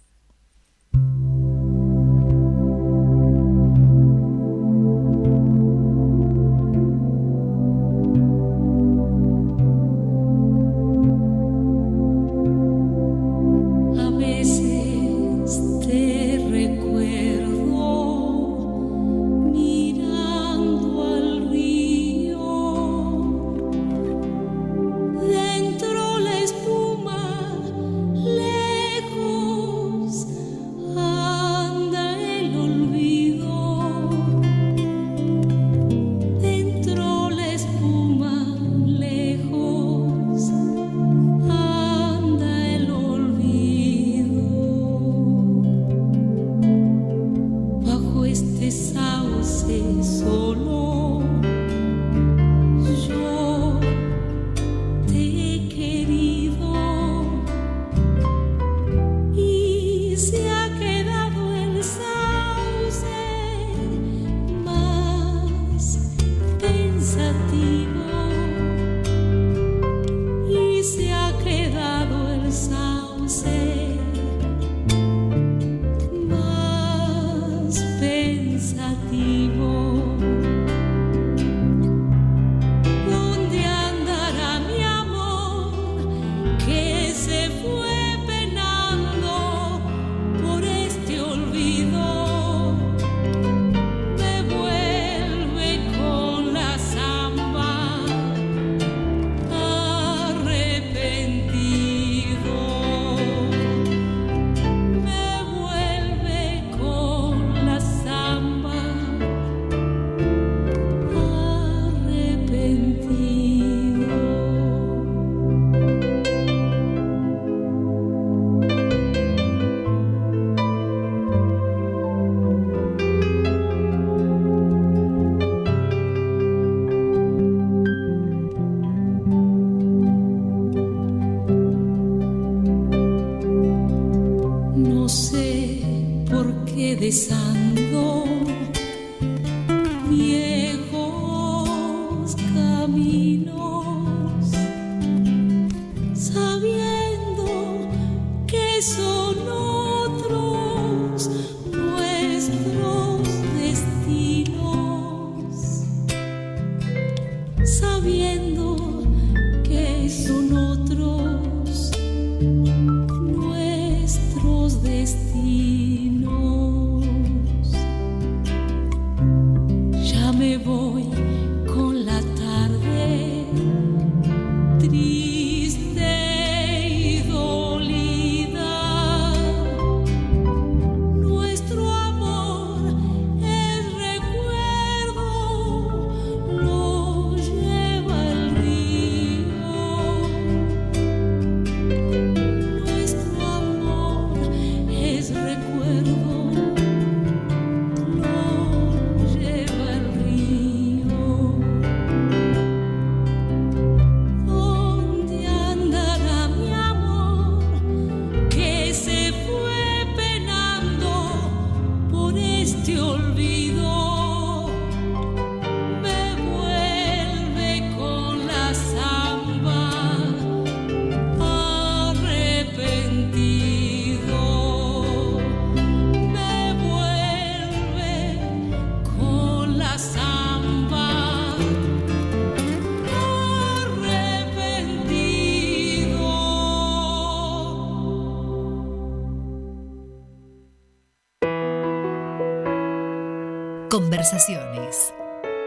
Conversaciones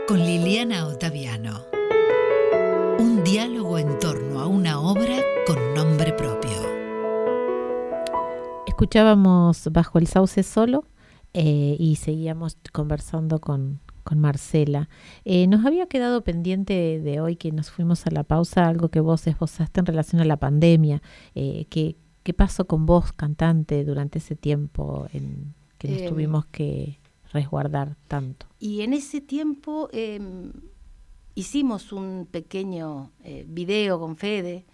con Liliana Otaviano. Un diálogo en torno a una obra con nombre propio. Escuchábamos Bajo el Sauce Solo eh, y seguíamos conversando con, Marcela. Eh, nos había quedado pendiente de, hoy que nos fuimos a la pausa algo que vos esbozaste en relación a la pandemia. Eh, ¿qué, pasó con vos, cantante, durante ese tiempo en que nos em, tuvimos que resguardar tanto? Y en ese tiempo em, hicimos un pequeño video con Fede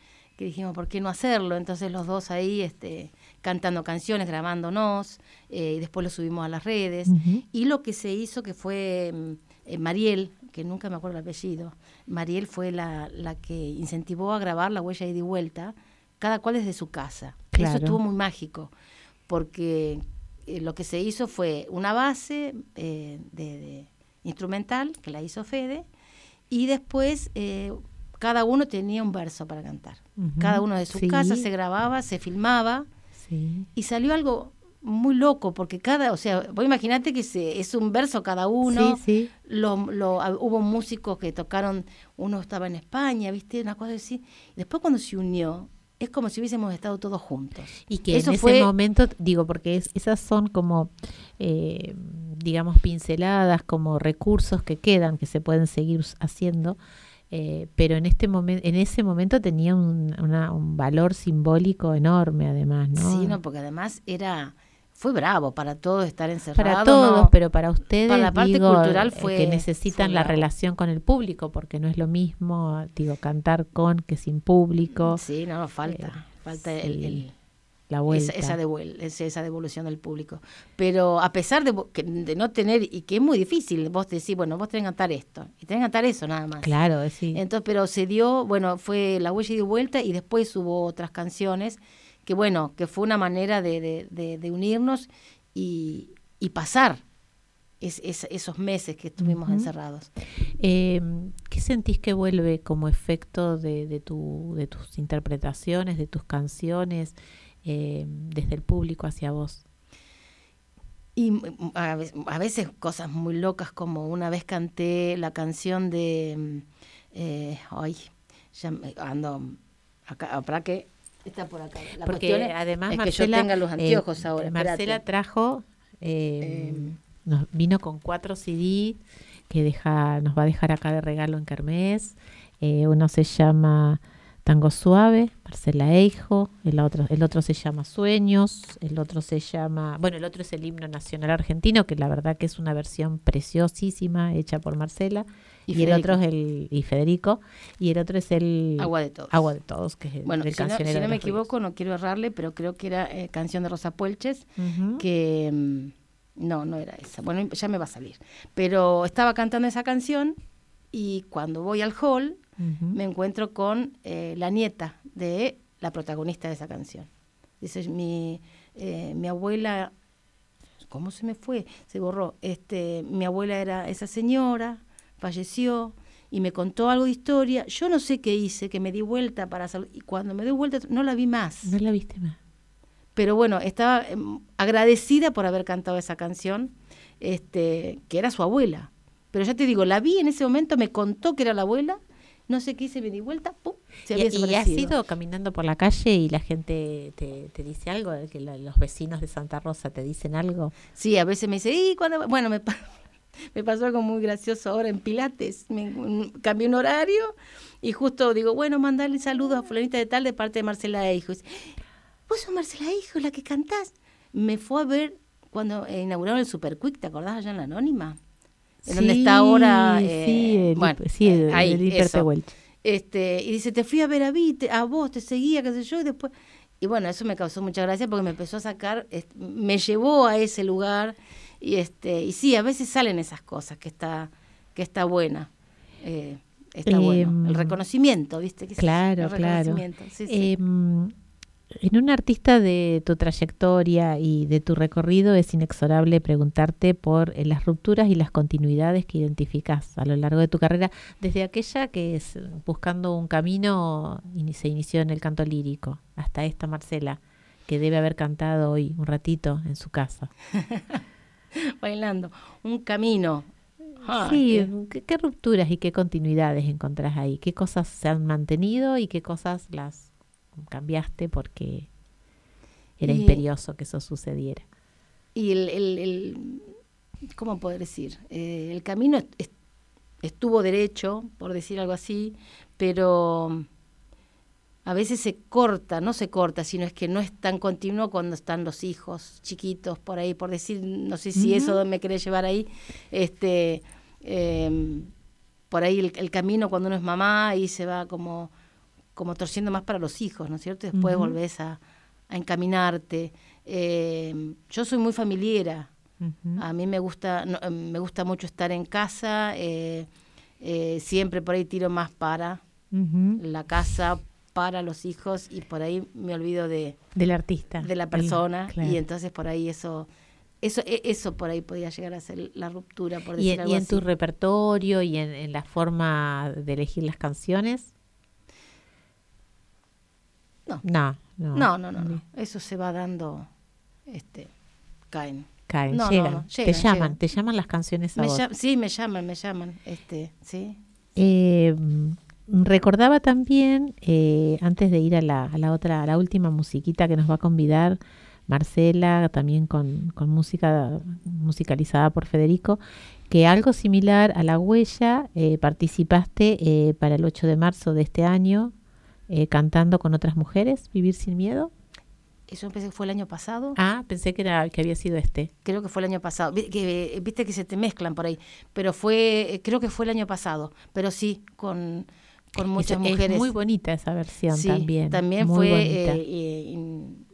que dijimos, ¿por qué no hacerlo? Entonces los dos ahí este, cantando canciones, grabándonos, eh, y después lo subimos a las redes. Y lo que se hizo, que fue mm, eh, Mariel, que nunca me acuerdo el apellido, Mariel fue la, la que incentivó a grabar la huella ida y vuelta, cada cual desde su casa. Eso estuvo muy mágico, porque eh, lo que se hizo fue una base de, instrumental, que la hizo Fede, y después cada uno tenía un verso para cantar. Cada uno de su casa se grababa, se filmaba y salió algo muy loco, porque cada, o sea, vos imaginate que se, es un verso cada uno. Sí, lo, hubo músicos que tocaron, uno estaba en España, ¿viste? Una cosa así. Después cuando se unió, es como si hubiésemos estado todos juntos. Y que en ese momento, digo, porque esas son como, eh, digamos, pinceladas, como recursos que quedan, que se pueden seguir haciendo eh, pero en este momento, en ese momento tenía un, un, valor simbólico enorme, además, ¿no? Sí, no, porque además era fue bravo para todos estar encerrados. Para todos, pero para ustedes, para la parte cultural eh, fue que necesitan la relación con el público, porque no es lo mismo, digo, cantar con que sin público. Sí, no, falta, eh, falta el esa, esa, esa, devolución del público. Pero a pesar de, de, no tener, y que es muy difícil, vos decís, bueno, vos tenés que cantar esto, y tenés que cantar eso nada más. Claro, sí. Entonces, pero se dio, bueno, fue La huella y de vuelta, y después hubo otras canciones, que bueno, que fue una manera de, de, unirnos y, y pasar es, esos meses que estuvimos encerrados. Eh, ¿Qué sentís que vuelve como efecto de, de, tu, de tus interpretaciones, de tus canciones? Eh, desde el público hacia vos? Y mm, a veces, cosas muy locas, como una vez canté la canción de. Mm, eh, ay, ya ando acá, para que está por acá. La Porque además que yo tenga los anteojos eh, ahora. Marcela trajo, nos vino con cuatro CD que deja, nos va a dejar acá de regalo en Kermés. uno se llama Tango Suave, Marcela Eijo, el otro, el otro se llama Sueños, el otro se llama, bueno, el otro es el himno nacional argentino, que la verdad que es una versión preciosísima hecha por Marcela, y, el otro es el, y Federico, y el otro es el Agua de Todos. Agua de Todos, que es bueno, si no, me equivoco, no quiero errarle, pero creo que era eh, canción de Rosa Puelches, que mm, no, no era esa, bueno, ya me va a salir, pero estaba cantando esa canción y cuando voy al hall me encuentro con eh, la nieta de la protagonista de esa canción. Dice, mi, eh, mi abuela, ¿cómo se me fue? Se borró. Este, mi abuela era esa señora, falleció y me contó algo de historia. Yo no sé qué hice, que me di vuelta para y cuando me di vuelta no la vi más. No la viste más. Pero bueno, estaba em, agradecida por haber cantado esa canción, este, que era su abuela. Pero ya te digo, la vi en ese momento, me contó que era la abuela no sé qué hice, me di vuelta, ¡pum! Se había ¿Y, has ido caminando por la calle y la gente te, dice algo? ¿Que los vecinos de Santa Rosa te dicen algo? Sí, a veces me dice, ¿y cuando Bueno, me, [LAUGHS] me pasó algo muy gracioso ahora en Pilates. Me, cambié un horario y justo digo, bueno, mandarle saludos a fulanita de tal de parte de Marcela Hijo. ¿Vos sos Marcela Hijo, la que cantás? Me fue a ver cuando inauguraron el Super Quick, ¿te acordás allá en la Anónima? en donde está ahora. sí, eh, bueno, sí, el, ahí, Este, y dice, te fui a ver a, a vos, te seguía, qué sé yo, y después... Y bueno, eso me causó mucha gracia porque me empezó a sacar, me llevó a ese lugar y este y sí, a veces salen esas cosas que está que está buena. Eh, está bueno. El em, reconocimiento, ¿viste? claro, claro. Sí, sí. Em, en un artista de tu trayectoria y de tu recorrido es inexorable preguntarte por eh, las rupturas y las continuidades que identificas a lo largo de tu carrera, desde aquella que es buscando un camino y se inició en el canto lírico, hasta esta Marcela, que debe haber cantado hoy un ratito en su casa. [LAUGHS] [LAUGHS] bailando. Un camino. sí, ¿qué? rupturas y qué continuidades encontrás ahí? ¿Qué cosas se han mantenido y qué cosas las cambiaste porque era imperioso que eso sucediera? Y el, el, ¿cómo puedo decir? Eh, el camino estuvo derecho, por decir algo así, pero a veces se corta, no se corta, sino es que no es tan continuo cuando están los hijos chiquitos por ahí, por decir, no sé si eso me quiere llevar ahí, este, em, por ahí el, camino cuando uno es mamá y se va como, como torciendo más para los hijos, ¿no es cierto? Después volvés a, encaminarte. Em, yo soy muy familiera, a mí me gusta, me gusta mucho estar en casa, eh, eh, siempre por ahí tiro más para la casa para los hijos y por ahí me olvido de del artista de la persona y entonces por ahí eso eso e, eso por ahí podía llegar a ser la ruptura por y, y en tu repertorio y en, la forma de elegir las canciones no. No no. No no, eso se va dando este caen. Caen llegan, te llaman te llaman las canciones a vos. sí me llaman me llaman este sí. Eh, recordaba también, eh, antes de ir a la, a la, otra, a la última musiquita que nos va a convidar Marcela, también con, con música musicalizada por Federico, que algo similar a La Huella eh, participaste eh, para el 8 de marzo de este año cantando con otras mujeres, Vivir sin Miedo. Eso pensé que fue el año pasado. Ah, pensé que era que había sido este. Creo que fue el año pasado. Que, viste que se te mezclan por ahí, pero fue creo que fue el año pasado, pero sí con con muchas mujeres. Es muy bonita esa versión también. También fue eh, eh,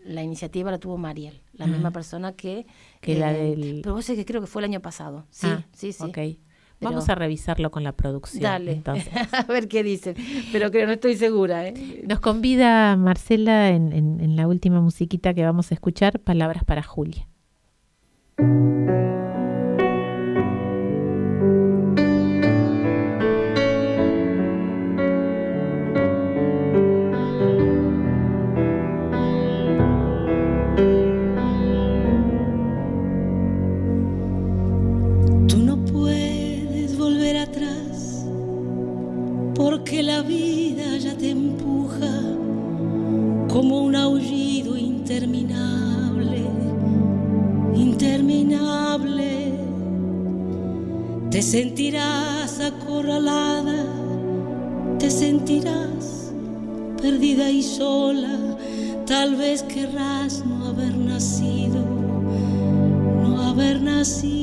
la iniciativa la tuvo Mariel, la ah. misma persona que, que la eh, del. Pero vos sé que creo que fue el año pasado. Sí, ah, sí, sí. Okay. Vamos a revisarlo con la producción. Dale, entonces. [LAUGHS] a ver qué dicen. Pero creo, no estoy segura. Nos convida Marcela en, en la última musiquita que vamos a escuchar, Palabras para Julia. Te sentirás acorralada, te sentirás perdida y sola, tal vez querrás no haber nacido, no haber nacido,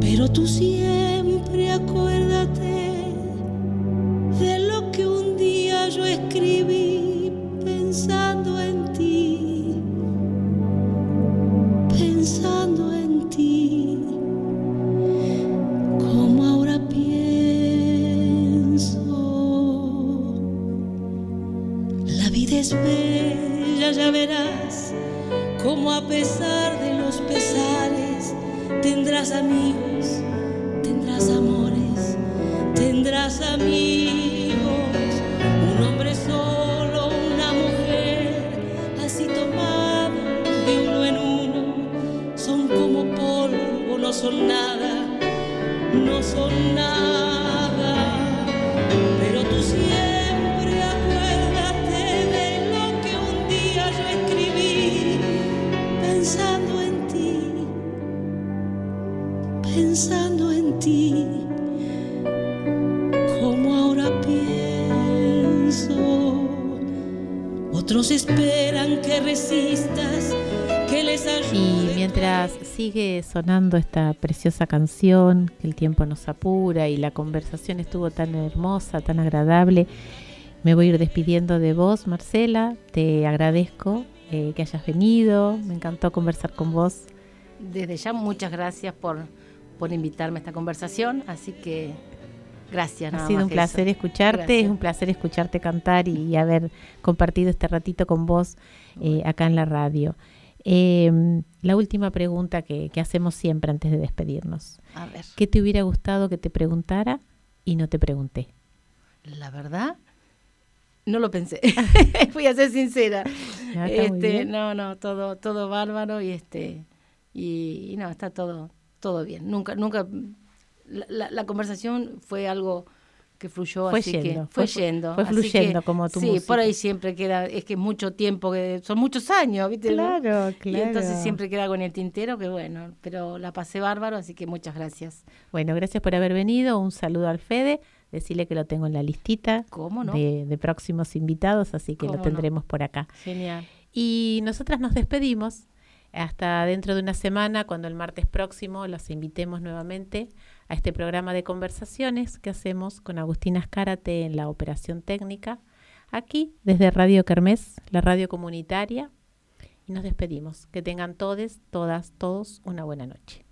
pero tú siempre acuérdate preciosa canción, que el tiempo nos apura y la conversación estuvo tan hermosa, tan agradable, me voy a ir despidiendo de vos, Marcela. Te agradezco eh, que hayas venido, me encantó conversar con vos. Desde ya muchas gracias por, por invitarme a esta conversación, así que Gracias. ha sido un placer escucharte, es un placer escucharte cantar y, haber compartido este ratito con vos eh, acá en la radio. Eh, la última pregunta que, hacemos siempre antes de despedirnos. A ver. ¿Qué te hubiera gustado que te preguntara y no te pregunté? La verdad, No lo pensé. [LAUGHS] Voy a ser sincera. este, no, no, todo, todo bárbaro y este y, no, está todo, todo bien. Nunca, nunca la, la conversación fue algo que fluyó, fue así yendo, que fue, yendo. Fue fluyendo como tu Sí, por ahí siempre queda, es que mucho tiempo, que son muchos años, ¿viste? Claro, claro. Y entonces siempre queda con el tintero, que bueno, pero la pasé bárbaro, así que muchas gracias. Bueno, gracias por haber venido, un saludo al Fede, decirle que lo tengo en la listita ¿Cómo no? de, próximos invitados, así que lo tendremos por acá. Genial. Y nosotras nos despedimos hasta dentro de una semana, cuando el martes próximo los invitemos nuevamente a este programa de conversaciones que hacemos con Agustín Azcárate en la operación técnica, aquí desde Radio Kermés, la radio comunitaria, y nos despedimos. Que tengan todos, todas, todos una buena noche.